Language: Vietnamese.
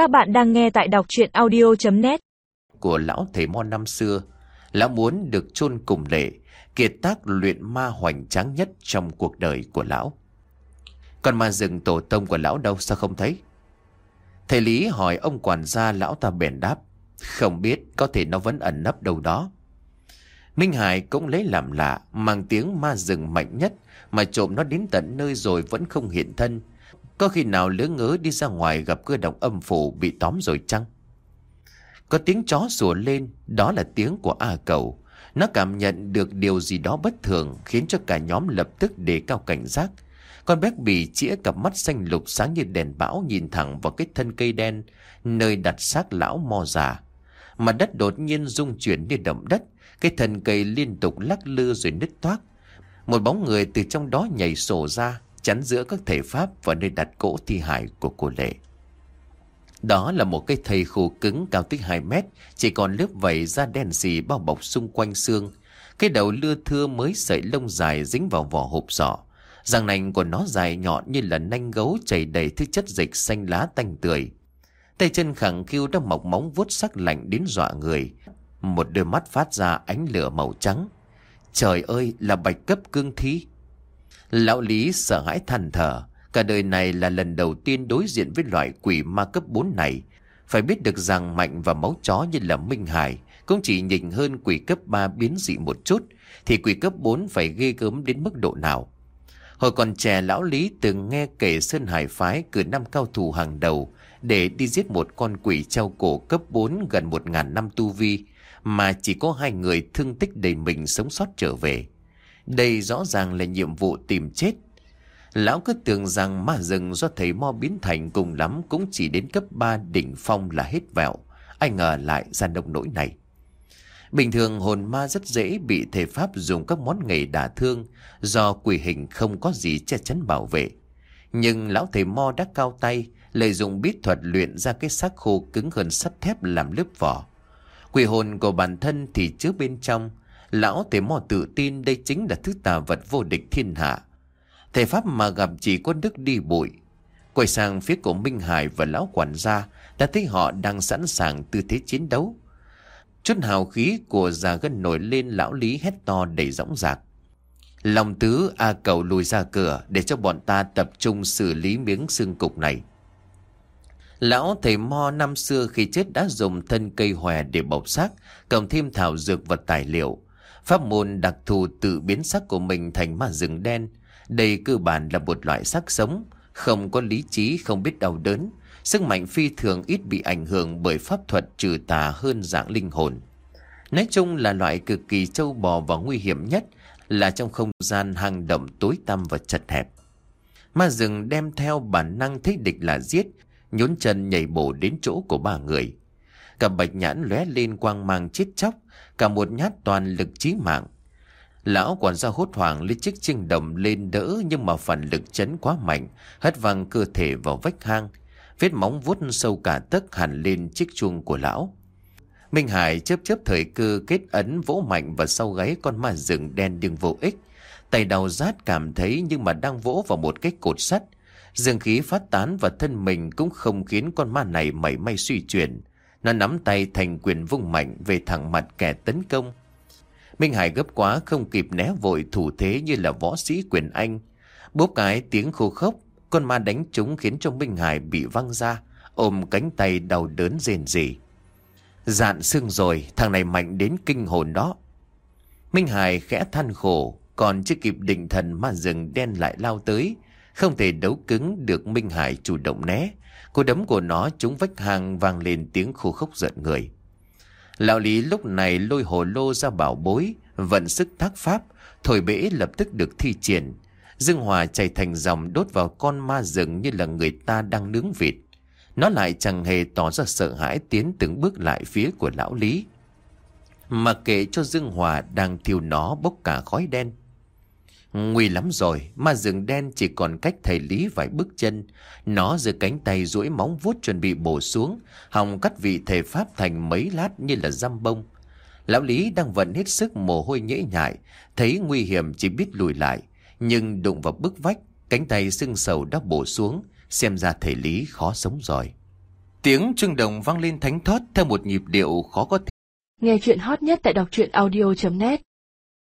Các bạn đang nghe tại đọc chuyện audio.net Của lão thầy mo năm xưa, Lão muốn được chôn cùng lệ, Kiệt tác luyện ma hoành tráng nhất trong cuộc đời của lão. Còn ma rừng tổ tông của lão đâu, sao không thấy? Thầy Lý hỏi ông quản gia lão ta bèn đáp, Không biết, có thể nó vẫn ẩn nấp đâu đó. Minh Hải cũng lấy làm lạ, Mang tiếng ma rừng mạnh nhất Mà trộm nó đến tận nơi rồi vẫn không hiện thân. Có khi nào lứa ngớ đi ra ngoài Gặp cơ động âm phủ bị tóm rồi chăng? Có tiếng chó sủa lên Đó là tiếng của A Cầu. Nó cảm nhận được điều gì đó bất thường Khiến cho cả nhóm lập tức đề cao cảnh giác. Con bé bì chĩa cặp mắt xanh lục sáng như đèn bão Nhìn thẳng vào cái thân cây đen Nơi đặt xác lão mo già. Mặt đất đột nhiên rung chuyển như động đất cái thân cây liên tục lắc lư rồi nứt toác. Một bóng người từ trong đó nhảy sổ ra, chắn giữa các thể pháp và nơi đặt cỗ thi hài của cô Lệ. Đó là một cây thầy khô cứng cao tới 2 mét, chỉ còn lớp vảy da đen xì bao bọc xung quanh xương. Cái đầu lưa thưa mới sợi lông dài dính vào vỏ hộp sọ. Răng nành của nó dài nhọn như là nanh gấu chảy đầy thứ chất dịch xanh lá tanh tươi. Tay chân khẳng khiu đang mọc móng vuốt sắc lạnh đến dọa người, một đôi mắt phát ra ánh lửa màu trắng. Trời ơi là bạch cấp cương thi. Lão Lý sợ hãi than thở. Cả đời này là lần đầu tiên đối diện với loại quỷ ma cấp 4 này. Phải biết được rằng mạnh và máu chó như là Minh Hải cũng chỉ nhỉnh hơn quỷ cấp 3 biến dị một chút. Thì quỷ cấp 4 phải ghê gớm đến mức độ nào. Hồi còn trẻ, lão Lý từng nghe kể Sơn Hải Phái cử năm cao thủ hàng đầu để đi giết một con quỷ treo cổ cấp 4 gần một ngàn năm tu vi, mà chỉ có hai người thương tích đầy mình sống sót trở về. Đây rõ ràng là nhiệm vụ tìm chết. Lão cứ tưởng rằng ma rừng do thầy Mo biến thành cùng lắm cũng chỉ đến cấp 3 đỉnh phong là hết vẹo. Ai ngờ lại ra nông nỗi này. Bình thường hồn ma rất dễ bị thể pháp dùng các món nghề đả thương do quỷ hình không có gì che chắn bảo vệ. Nhưng lão thầy Mo đã cao tay, lợi dụng bí thuật luyện ra cái xác khô cứng hơn sắt thép làm lớp vỏ. Quỷ hồn của bản thân thì chứa bên trong. Lão thầy mò tự tin đây chính là thứ tà vật vô địch thiên hạ. Thầy Pháp mà gặp chỉ có đức đi bụi. Quay sang phía của Minh Hải và lão quản gia đã thấy họ đang sẵn sàng tư thế chiến đấu. Chút hào khí của già gân nổi lên lão lý hét to đầy rõng rạc. Lòng tứ A cầu lùi ra cửa để cho bọn ta tập trung xử lý miếng xương cục này. Lão thầy Mo năm xưa khi chết đã dùng thân cây hòe để bọc xác, cộng thêm thảo dược và tài liệu. Pháp môn đặc thù tự biến sắc của mình thành ma rừng đen. Đây cơ bản là một loại xác sống, không có lý trí, không biết đau đớn. Sức mạnh phi thường ít bị ảnh hưởng bởi pháp thuật trừ tà hơn dạng linh hồn. Nói chung là loại cực kỳ trâu bò và nguy hiểm nhất là trong không gian hang động tối tăm và chật hẹp. Ma rừng đem theo bản năng thích địch là giết, nhốn chân nhảy bổ đến chỗ của ba người. Cả bạch nhãn lóe lên quang mang chết chóc, cả một nhát toàn lực chí mạng. Lão quản gia hốt hoảng lấy chiếc chiêng đồng lên đỡ nhưng mà phần lực chấn quá mạnh, hất văng cơ thể vào vách hang. Vết móng vuốt sâu cả tấc hẳn lên chiếc chuông của lão. Minh Hải chớp chớp thời cơ kết ấn vỗ mạnh vào sau gáy con ma rừng đen đừng vô ích. Tay đau rát cảm thấy nhưng mà đang vỗ vào một cái cột sắt. Dương khí phát tán và thân mình cũng không khiến con ma này mảy may suy chuyển. Nó nắm tay thành quyền vung mạnh về thẳng mặt kẻ tấn công. Minh Hải gấp quá không kịp né vội thủ thế như là võ sĩ quyền anh. Bốp cái tiếng khô khốc, con ma đánh trúng khiến cho Minh Hải bị văng ra, ôm cánh tay đau đớn rền rỉ. Dạn xương rồi, thằng này mạnh đến kinh hồn đó. Minh Hải khẽ than khổ, còn chưa kịp định thần ma rừng đen lại lao tới, không thể đấu cứng được Minh Hải chủ động né. Cô đấm của nó trúng vách hàng vang lên tiếng khô khốc giận người. Lão Lý lúc này lôi hồ lô ra bảo bối, vận sức thác pháp, thổi bể lập tức được thi triển. Dương Hòa chảy thành dòng đốt vào con ma rừng như là người ta đang nướng vịt. Nó lại chẳng hề tỏ ra sợ hãi tiến từng bước lại phía của lão Lý. Mà kệ cho Dương Hòa đang thiêu nó bốc cả khói đen. Nguy lắm rồi, ma rừng đen chỉ còn cách thầy Lý vài bước chân. Nó giơ cánh tay duỗi móng vuốt chuẩn bị bổ xuống, hòng cắt vị thể pháp thành mấy lát như là răm bông. Lão Lý đang vận hết sức mồ hôi nhễ nhại, thấy nguy hiểm chỉ biết lùi lại. Nhưng đụng vào bức vách, cánh tay sưng sầu đã bổ xuống, xem ra thầy Lý khó sống rồi. Tiếng chuông đồng vang lên thánh thót theo một nhịp điệu khó có thể. Nghe chuyện hot nhất tại đọc truyện audio.net